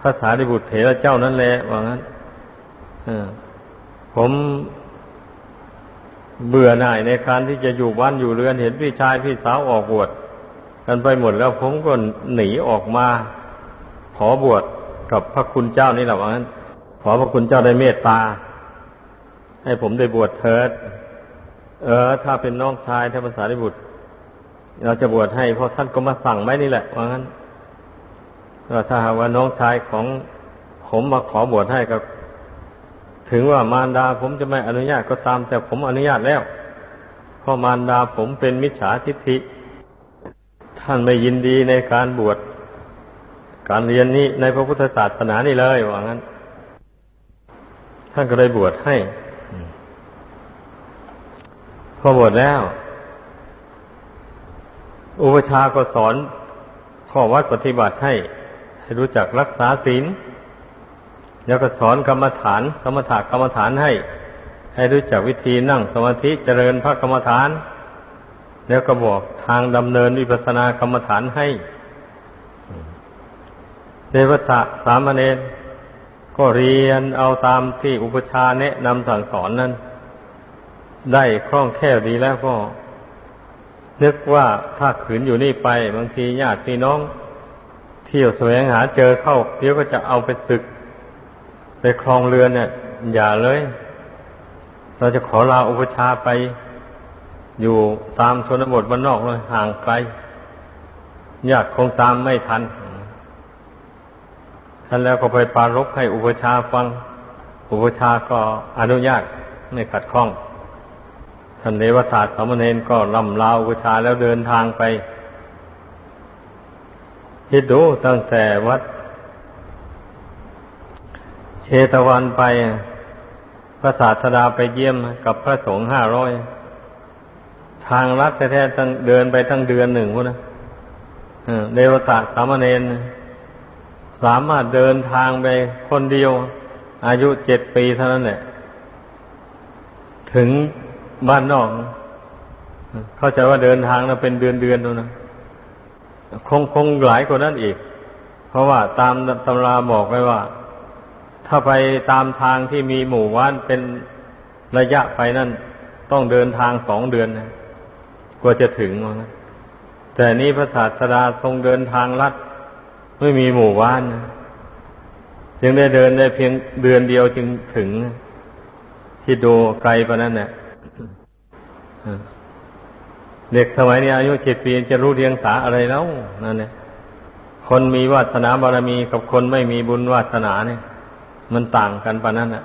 พระสารีบุตรเถระเจ้านั่นแหละว่างั้นผม เบื่อหน่ายในการที่จะอยู่บ้านอยู่เรือนเห็นพี่ชายพี่สาวออกบวชกันไปหมดแล้วผมก็หนีออกมา ขอบวชกับพระคุณเจ้านี่แหละว่างั้น ขอพระคุณเจ้าได้เมตตา ให้ผมได้บวชเถิด เออ ถ้าเป็นน้องชายท่านภาษาริบุตร เราจะบวชให้เพราะท่านก็มาสั่งไม่นี่แหละว่างั้นถ้าหากว่าน้องชายของผมมาขอบวชให้ก็ ถึงว่ามารดาผมจะไม่อนุญาตก็ตาม แต่ผมอนุญาตแล้วเพราะมารดาผมเป็นมิจฉาทิฏฐิ ท่านไม่ยินดีในการบวช การเรียนนี้ในพระพุทธศาสนานี่เลยว่างั้น ท่านก็เลยบวชให้ พอบวชแล้ว อุปชาก็สอนข้อวัดปฏิบัติให้ให้รู้จักรักษาศีล แล้วก็สอนกรรมฐาน สมถกรรมฐานให้ ให้รู้จักวิธีนั่งสมาธิเจริญพระกรรมฐาน แล้วก็บอกทางดำเนินวิปัสสนากรรมฐานให้เดวตะสามเณรก็เรียนเอาตามที่อุปชาแนะนำสั่งสอนนั้น ได้คล่องแคล่วดีแล้วก็ นึกว่าถ้าขืนอยู่นี่ไป บางทีญาติพี่น้อง เที่ยวแสวงหาเจอเข้าเดี๋ยวก็จะเอาไปศึก คลองเรือนเนี่ย อย่าเลย เราจะขอลาอุปชาไป อยู่ตามชนบทบ้านนอกเลยห่างไกลญาติคงตามไม่ทันท่านแล้วก็ไปปารกให้อุปชาฟัง อุปชาก็อนุญาตไม่ขัดข้องท่านเดวตาสามเณรก็ลำลาอุปชาแล้วเดินทางไปคิดดูตั้งแต่วัด เชตวันไป พระศาสดาไปเยี่ยมกับพระสงฆ์ห้าร้อยทางลัดแท้ๆตั้งเดินไปทั้งเดือนหนึ่งพวกนะเดวตาสามเณรสามารถเดินทางไปคนเดียว อายุเจ็ดปีเท่านั้นแหละถึงบ้านนอก เข้าใจว่าเดินทางนะเป็นเดือนเดือนนะคงคงหลายกว่านั้นอีก เพราะว่าตามตำราบอกไว้ว่า ถ้าไปตามทางที่มีหมู่บ้านเป็นระยะไปนั่นต้องเดินทางสองเดือนนะกว่าจะถึงนะแต่นี้พระศาสดาทรงเดินทางลัดไม่มีหมู่บ้านนะจึงได้เดินได้เพียงเดือนเดียวจึงถึงที่ดูไกลปะนั้นเนี่ยเด็กสมัยนี้อายุเจ็ดปีจะรู้เรียงสาอะไรแล้วนั่นเนี่ยคนมีวาสนาบารมีกับคนไม่มีบุญวาสนาเนี่ย มันต่างกันปะนั้นอะ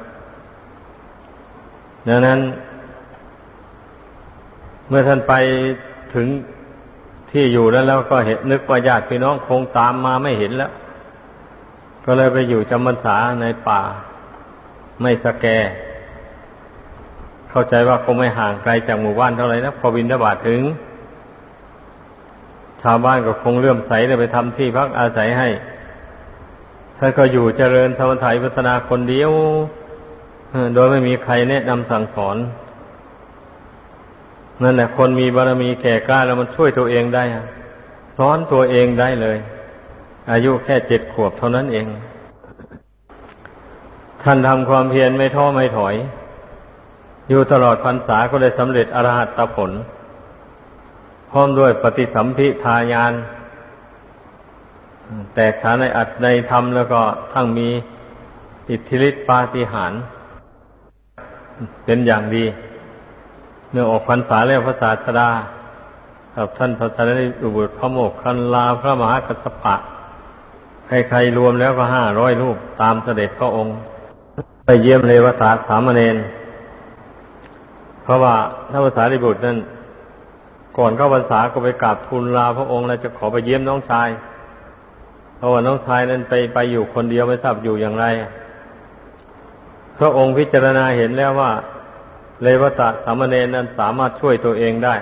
ดังนั้น เมื่อท่านไปถึงที่อยู่แล้วแล้วก็เห็นนึกว่าญาติพี่น้องคงตามมาไม่เห็นแล้ว ก็เลยไปอยู่จำพรรษาในป่า ไม่สแก เข้าใจว่าคงไม่ห่างไกลจากหมู่บ้านเท่าไหร่นะพอบินทบาทถึง ชาวบ้านก็คงเลื่อมใสเลยไปทำที่พักอาศัยให้ ท่านก็อยู่เจริญธรรมถ่ายพัฒนาคนเดียวโดยไม่มีใครแนะนำสั่งสอน นั่นแหละคนมีบารมีแก่กล้าแล้วมันช่วยตัวเองได้สอนตัวเองได้เลย อายุแค่เจ็ดขวบเท่านั้นเอง ท่านทำความเพียรไม่ท้อไม่ถอย อยู่ตลอดพรรษาก็ได้สำเร็จอรหัตผล พร้อมด้วยปฏิสัมพิทายาน แตกฉานในอัตในธรรมแล้วก็ทั้งมีอิทธิฤทธิปาฏิหาริย์เป็นอย่างดีเมื่อออกพรรษาแล้วพระศาสดากับท่านพระสารีบุตรพระโมกขันลาพระมหากัสสปะ ใครๆรวมแล้วก็ห้าร้อยรูปตามเสด็จพระองค์ ไปเยี่ยมเลวตาสามเณรเพราะว่าท่านพระสารีบุตรนั้นก่อนเข้าพรรษาก็ไปกราบทูลลาพระองค์แล้วจะขอไปเยี่ยมน้องชาย เพราะว่าน้องชายนั้นไปไปอยู่คนเดียวไม่ทราบอยู่อย่างไร พระองค์พิจารณาเห็นแล้วว่า เลวตะสามเณรนั้นสามารถช่วยตัวเองได้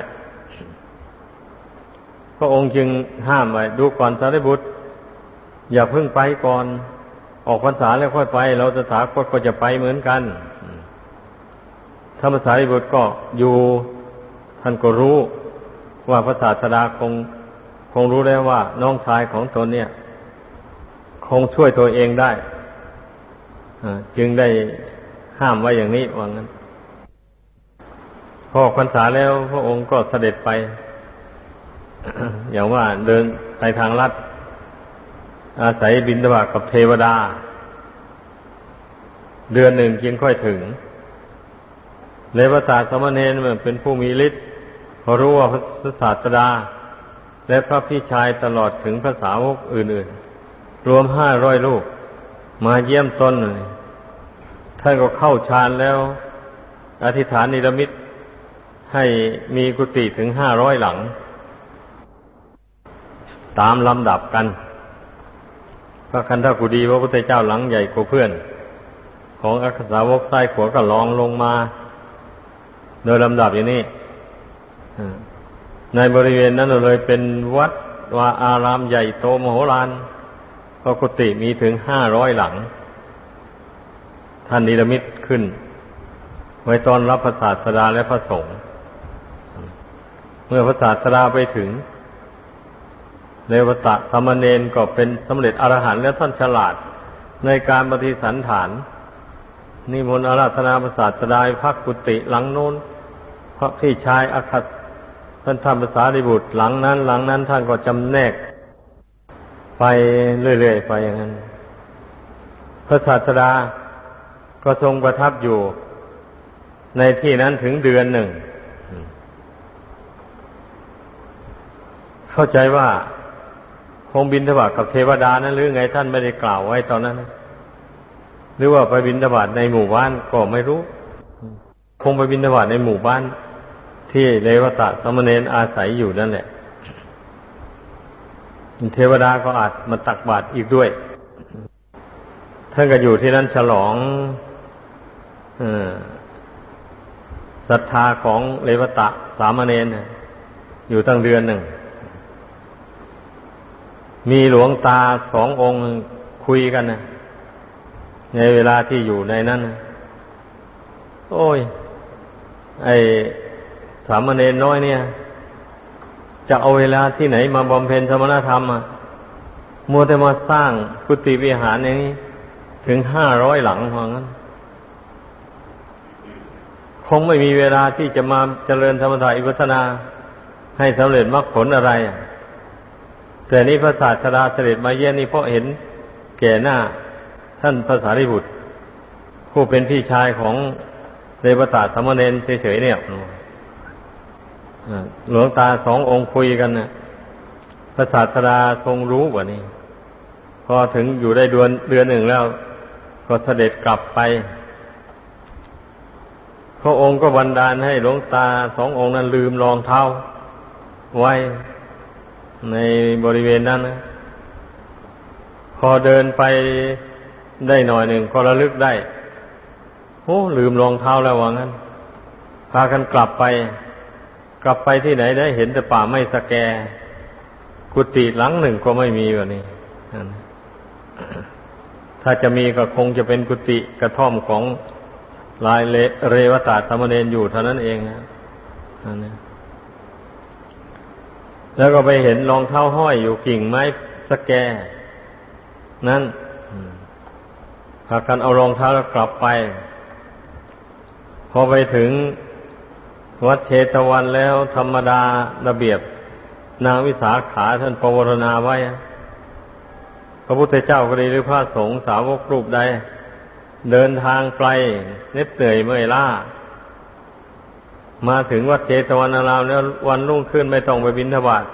พระองค์จึงห้ามไว้ดูก่อนสารีบุตร อย่าเพิ่งไปก่อน ออกพรรษาแล้วค่อยไป เราจะถาคตก็จะไปเหมือนกันธรรมสารีบุตรก็อยู่ท่านก็รู้ว่าพระศาสดาคงคงรู้แล้วว่าน้องชายของตนเนี่ย คงช่วยตัวเองได้จึงได้ห้ามไว้อย่างนี้ว่างั้น พอพรรษาแล้วพระองค์ก็เสด็จไป อย่างว่าเดินไปทางลัด อาศัยบินตบากับเทวดา เดือนหนึ่งจึงค่อยถึงเลวตาสมณเณรเป็นผู้มีฤทธิ์พอรู้ว่าพระศาสดา และพระพี่ชายตลอดถึงพระสาวกอื่นๆ รวมห้าร้อยลูก มาเยี่ยมตนท่านก็เข้าฌานแล้ว อธิษฐานนิรมิตให้มีกุฏิถึงห้าร้อยหลัง ตามลำดับกัน พระคันธกุดีพระพุทธเจ้าหลังใหญ่กว่าเพื่อน ของอักษาวกซ้ขวาก็ลองลงมา โดยลำดับอย่างนี้ในบริเวณนั้นเลยเป็นวัดวาอารามใหญ่โตมโหฬาร พระกุฏิมีถึงห้าร้อยหลัง ท่านนิรมิตขึ้น ไว้ตอนรับพระศาสดาและพระสงฆ์เมื่อพระศาสดาไปถึงเลวตะสมณเณรก็เป็นสำเร็จอรหันต์และท่านฉลาดในการปฏิสันฐาน นิมนต์อาราธนาพระศาสดาพักกุติหลังโน้นพระพี่ชายอคัตท่านทำภาษาดิบุตรหลังนั้น หลังนั้นท่านก็จำแนก ไปเรื่อยๆไปอย่างนั้น พระศาสดาก็ทรงประทับอยู่ในที่นั้นถึงเดือนหนึ่ง เข้าใจว่าคงบินทบาทกับเทวดานั้นหรือไงท่านไม่ได้กล่าวไว้ตอนนั้น หรือว่าไปบินทบาทในหมู่บ้านก็ไม่รู้ คงไปบินทบาทในหมู่บ้าน ที่เลวตะสมณเณรอาศัยอยู่นั่นแหละ เทวดาก็อาจมาตักบาตรอีกด้วย ท่านก็อยู่ที่นั่นฉลองศรัทธาของเลวตะสามเณรอยู่ตั้งเดือนหนึ่ง มีหลวงตาสององค์คุยกันนะในเวลาที่อยู่ในนั้นนะโอ้ย ไอสามเณรน้อยเนี่ย จะเอาเวลาที่ไหนมาบำเพ็ญสมณธรรมอะมัวแต่มาสร้างกุฏิวิหารอย่างนี้ ถึงห้าร้อยหลังพองั้น คงไม่มีเวลาที่จะมาเจริญธรรมถาอิพัฒนา ให้สำเร็จมรรคผลอะไร แต่นี้พระศาสดาเสด็จมาเยี่ยมนี่เพราะเห็นแก่หน้า ท่านภาษาริบุตร ผู้เป็นพี่ชายของเรวตาสมณเณรเฉยๆเนี่ย หลวงตาสององค์คุยกันเนี่ยพระศาสดาทรงรู้กว่านี้พอถึงอยู่ได้เดือนเดือนหนึ่งแล้ว ก็เสด็จกลับไปพระองค์ก็บันดาลให้หลวงตาสององค์นั้นลืมรองเท้า ไว้ในบริเวณนั้นนะพอเดินไปได้หน่อยหนึ่งก็ระลึกได้โอ้ลืมรองเท้าแล้วว่างั้นพากันกลับไป กลับไปที่ไหนได้เห็นแต่ป่าไม่สแก กุฏิหลังหนึ่งก็ไม่มีแบบนี้ถ้าจะมีก็คงจะเป็นกุฏิกระท่อมของลายเลเรวตาธรรมเนนอยู่เท่านั้นเองนะแล้วก็ไปเห็นรองเท้าห้อยอยู่กิ่งไม้สแก นั่นพากันเอารองเท้าแล้วกลับไป พอไปถึง วัดเชตวันแล้วธรรมดาระเบียบ นางวิสาขาท่านปวารณาไว้ พระพุทธเจ้าก็ดีหรือพระสงฆ์สาวกรูปใด เดินทางไกลเน็ดเหนื่อยเมื่อยล้ามาถึงวัดเจตวันารามแล้ววันรุ่งขึ้นไม่ต้องไปบินทบาท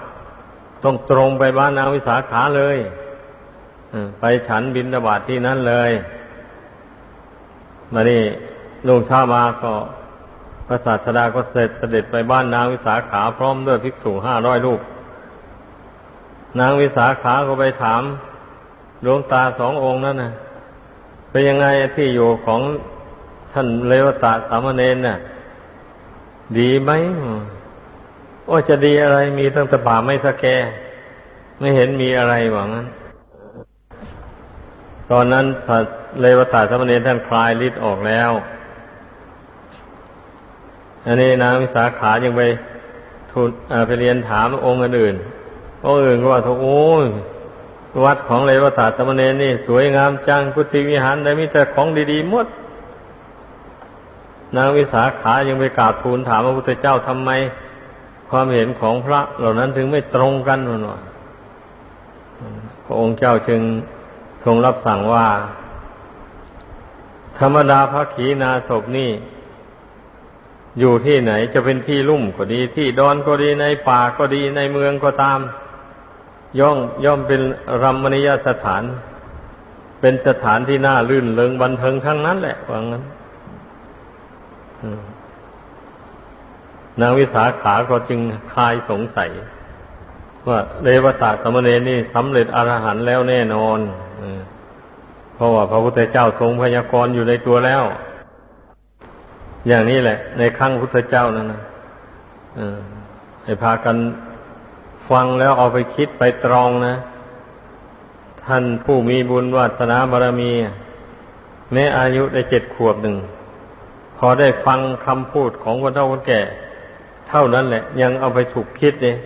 ต้องตรงไปบ้านนางวิสาขาเลยไปฉันบินทบาทที่นั่นเลยมานี่ลุงช้ามาก็ พระศาสดาก็เสร็จเสด็จไปบ้านนางวิสาขาพร้อมด้วยภิกษุห้าร้อยรูป นางวิสาขาก็ไปถามหลวงตาสององค์นั่นนะเป็นยังไงที่อยู่ของท่านเลวตาสามเณรน่ะ ดีไหมโอ้จะดีอะไรมีตั้งแต่ป่าไม่สแก ไม่เห็นมีอะไรหวังนั้นตอนนั้นเลวตาสามเณีท่านคลายฤทธิ์ออกแล้ว อันนี้นางวิสาขายังไปทูลไปเรียนถามองค์อื่นองค์อื่นก็ว่าโอ้ยวัดของเลวตาสมณีนี่ สวยงามจังกุฏิวิหารได้มีแต่ของดีๆหมด นางวิสาขายังไปกราบทูลถามพระพุทธเจ้าทำไม ความเห็นของพระเหล่านั้นถึงไม่ตรงกันหน่อยพระองค์เจ้าจึงทรงรับสั่งว่า ธรรมดาพระขีณาศพนี่ อยู่ที่ไหนจะเป็นที่ลุ่มก็ดี ที่ดอนก็ดีในป่าก็ดีในเมืองก็ตาม ย่อมย่อมเป็นรัมมณียสถาน เป็นสถานที่น่าลื่นเลิงบันเทิงทั้งนั้นแหละว่างั้นนางวิสาขาก็จึงคลายสงสัย ว่าเรวตาสมณีนี่สำเร็จอรหันต์แล้วแน่นอนเพราะว่าพระพุทธเจ้าทรงพยากรณ์อยู่ในตัวแล้ว อย่างนี้แหละ ในครั้งพุทธเจ้านั่นนะให้พากันฟังแล้วเอาไปคิดไปตรองนะ ท่านผู้มีบุญวาสนาบารมี แม้อายุได้เจ็ดขวบหนึ่ง พอได้ฟังคำพูดของคนเฒ่าคนแก่ เท่านั้นแหละ ยังเอาไปถูกคิดเลย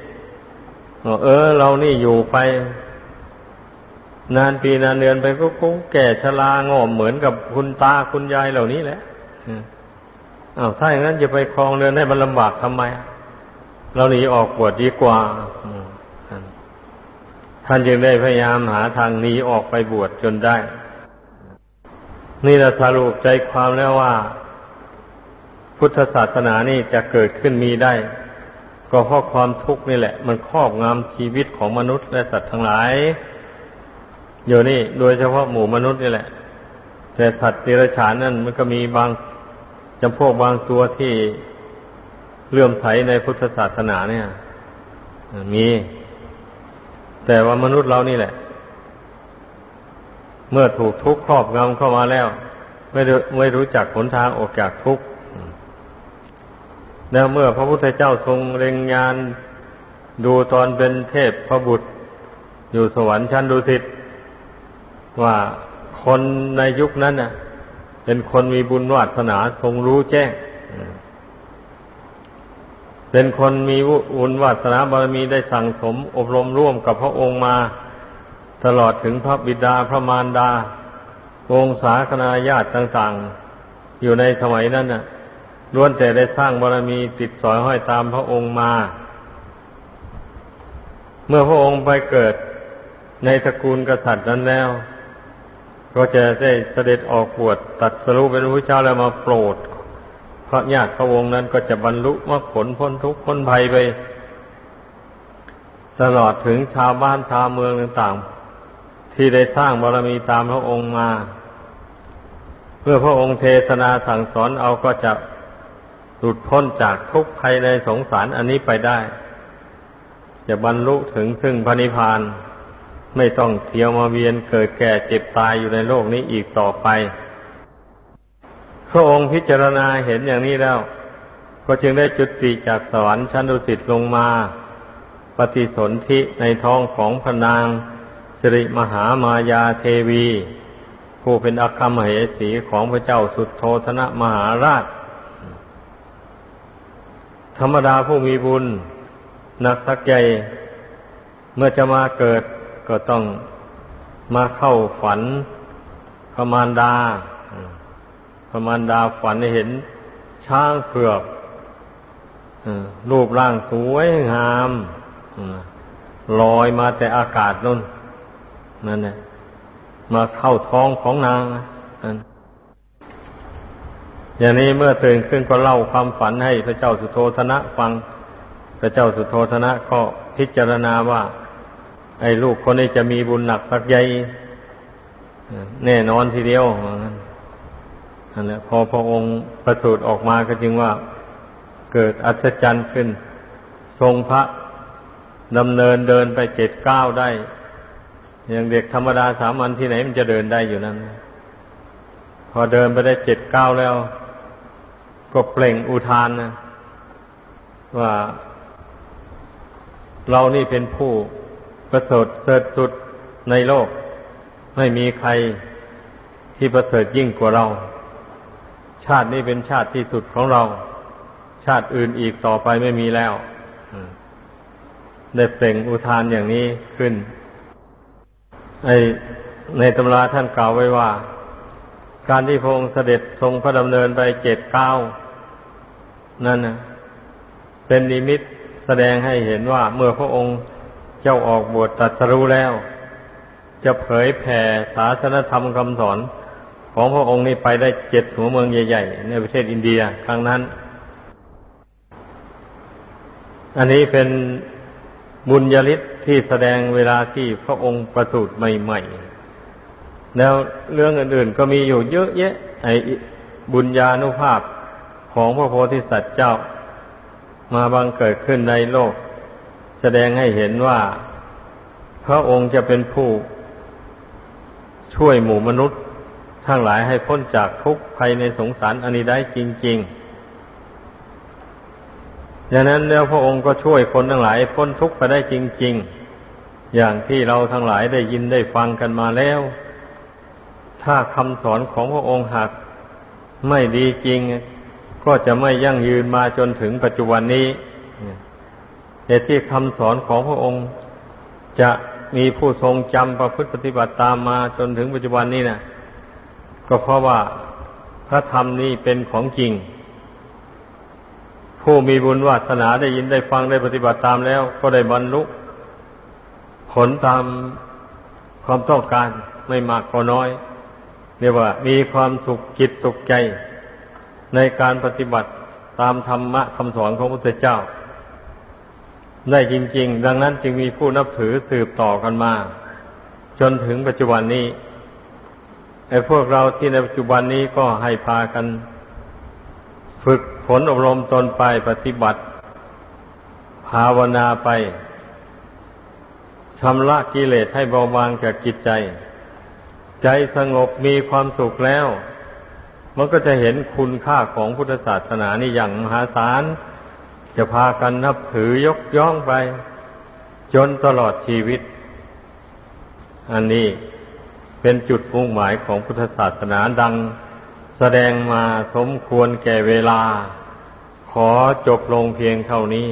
เออ เรานี่อยู่ไป นานปีนานเดือนไปก็คงแก่ชรางอมเหมือนกับคุณตาคุณยายเหล่านี้แหละ อ้าวถ้าอย่างนั้นจะไปคลองเรือนให้มันลำบากทำไม เราหนีออกบวชดีกว่าท่านจึงได้พยายามหาทางหนีออกไปบวชจนได้ นี่เราสรุปใจความแล้วว่า พุทธศาสนานี่จะเกิดขึ้นมีได้ ก็เพราะความทุกข์นี่แหละ มันครอบงำชีวิตของมนุษย์และสัตว์ทั้งหลายอยู่นี่ โดยเฉพาะหมู่มนุษย์นี่แหละ แต่สัตว์ติรฉานนั่นมันก็มีบาง จำพวกบางตัวที่เลื่อมใสในพุทธศาสนาเนี่ยมี แต่ว่ามนุษย์เรานี่แหละ เมื่อถูกทุกข์ครอบงำเข้ามาแล้ว ไม่ไม่รู้จักหนทางออกจากทุกข์แล้วเมื่อพระพุทธเจ้าทรงเร่งงานดูตอนเป็นเทพพระบุตร อยู่สวรรค์ชั้นดุสิตว่าคนในยุคนั้นน่ะ เป็นคนมีบุญวาสนาทรงรู้แจ้ง เป็นคนมีบุญวาสนาบารมีได้สั่งสม อบรมร่วมกับพระองค์มา ตลอดถึงพระบิดาพระมารดา องค์สาคนาญาติต่างๆ อยู่ในสมัยนั้นน่ะล้วนแต่ได้สร้างบารมีติดสอยห้อยตามพระองค์มา เมื่อพระองค์ไปเกิดในตระกูลกษัตริย์นั้นแล้ว ก็จะได้เสด็จออกบวชตัดสรุปเป็นพระเจ้าแล้วมาโปรด พระญาติพระวงศ์นั้นก็จะบรรลุมรรคผลพ้นทุกข์พ้นภัยไป ตลอดถึงชาวบ้านชาวเมืองต่างๆ ที่ได้สร้างบารมีตามพระองค์มา เพื่อพระองค์เทศนาสั่งสอนเอาก็จะหลุดพ้นจากทุกข์ภัยในสงสารอันนี้ไปได้ จะบรรลุถึงซึ่งพระนิพพาน ไม่ต้องเที่ยวมาเวียนเกิดแก่เจ็บตายอยู่ในโลกนี้อีกต่อไป พระองค์พิจารณาเห็นอย่างนี้แล้ว ก็จึงได้จุติจากสวรรค์ชั้นดุสิตลงมา ปฏิสนธิในท้องของพนางสิริมหามายาเทวี ผู้เป็นอัครมเหสีของพระเจ้าสุดโทธนะมหาราช ธรรมดาผู้มีบุญ นักสักใหญ่เมื่อจะมาเกิด ก็ต้องมาเข้าฝันพระมารดาพระมารดาฝันเห็นช้างเผือกรูปร่างสวยงามลอยมาแต่อากาศนั่นนั่นแหละมาเข้าท้องของนางอย่างนี้เมื่อตื่นขึ้นก็เล่าความฝันให้พระเจ้าสุโธธนะฟัง พระเจ้าสุโธธนะก็พิจารณาว่า ไอ้ลูกคนนี้จะมีบุญหนักสักใหญ่แน่นอนทีเดียวนั่นแหละพอพระองค์ประสูติออกมาก็จึงว่าเกิดอัศจรรย์ขึ้น ทรงพระดำเนินเดินไปเจ็ดเก้าได้ อย่างเด็กธรรมดาสามัญที่ไหนมันจะเดินได้อยู่นั้น พอเดินไปได้เจ็ดเก้าแล้ว ก็เปล่งอุทานนะว่าเรานี่เป็นผู้ ประเสริฐเสริฐสุดในโลก ไม่มีใครที่ประเสริฐยิ่งกว่าเรา ชาตินี้เป็นชาติที่สุดของเรา ชาติอื่นอีกต่อไปไม่มีแล้วได้เปล่งอุทานอย่างนี้ขึ้นในในตำราท่านกล่าวไว้ว่า การที่พระองค์เสด็จทรงพระดำเนินไปเจ็ดเก้านั่นนะเป็นนิมิตแสดงให้เห็นว่าเมื่อพระองค์ เจ้าออกบวชตัดสรู้แล้ว จะเผยแผ่ศาสนธรรมคำสอน ของพระองค์นี่ไปได้เจ็ดหัวเมืองใหญ่ ๆ ในประเทศอินเดียครั้งนั้น อันนี้เป็นบุญญาลิศที่แสดงเวลาที่พระองค์ประสูติใหม่ๆ แล้วเรื่องอื่นๆก็มีอยู่เยอะแยะ ไอ้บุญญาณุภาพของพระโพธิสัตว์เจ้า มาบังเกิดขึ้นในโลก แสดงให้เห็นว่า พระองค์จะเป็นผู้ช่วยหมู่มนุษย์ทั้งหลายให้พ้นจากทุกข์ภัยในสงสารอันนี้ได้จริง ๆ ดังนั้นแล้วพระองค์ก็ช่วยคนทั้งหลาย พ้นทุกข์ไปได้จริง ๆ อย่างที่เราทั้งหลายได้ยินได้ฟังกันมาแล้ว ถ้าคำสอนของพระองค์หากไม่ดีจริง ก็จะไม่ยั่งยืนมาจนถึงปัจจุบันนี้ เหตุที่คำสอนของพระองค์ จะมีผู้ทรงจำประพฤติปฏิบัติตามมาจนถึงปัจจุบันนี้นะก็เพราะว่าพระธรรมนี้เป็นของจริง ผู้มีบุญวาสนาได้ยินได้ฟังได้ปฏิบัติตามแล้ว ก็ได้บรรลุผลตามความต้องการไม่มากก็น้อย เรียกว่ามีความสุขจิตสุขใจ ในการปฏิบัติตามธรรมะคำสอนของพระพุทธเจ้า ได้จริง ๆ ดังนั้นจึงมีผู้นับถือสืบต่อกันมา จนถึงปัจจุบันนี้ไอ้พวกเราที่ในปัจจุบันนี้ก็ให้พากัน ฝึกฝนอบรมตนไปปฏิบัติ ภาวนาไปชำระกิเลสให้เบาบางจากจิตใจ ใจสงบมีความสุขแล้ว มันก็จะเห็นคุณค่าของพุทธศาสนานี่อย่างมหาศาล จะพากันนับถือยกย่องไป จนตลอดชีวิต อันนี้เป็นจุดมุ่งหมายของพุทธศาสนาดัง แสดงมาสมควรแก่เวลา ขอจบลงเพียงเท่านี้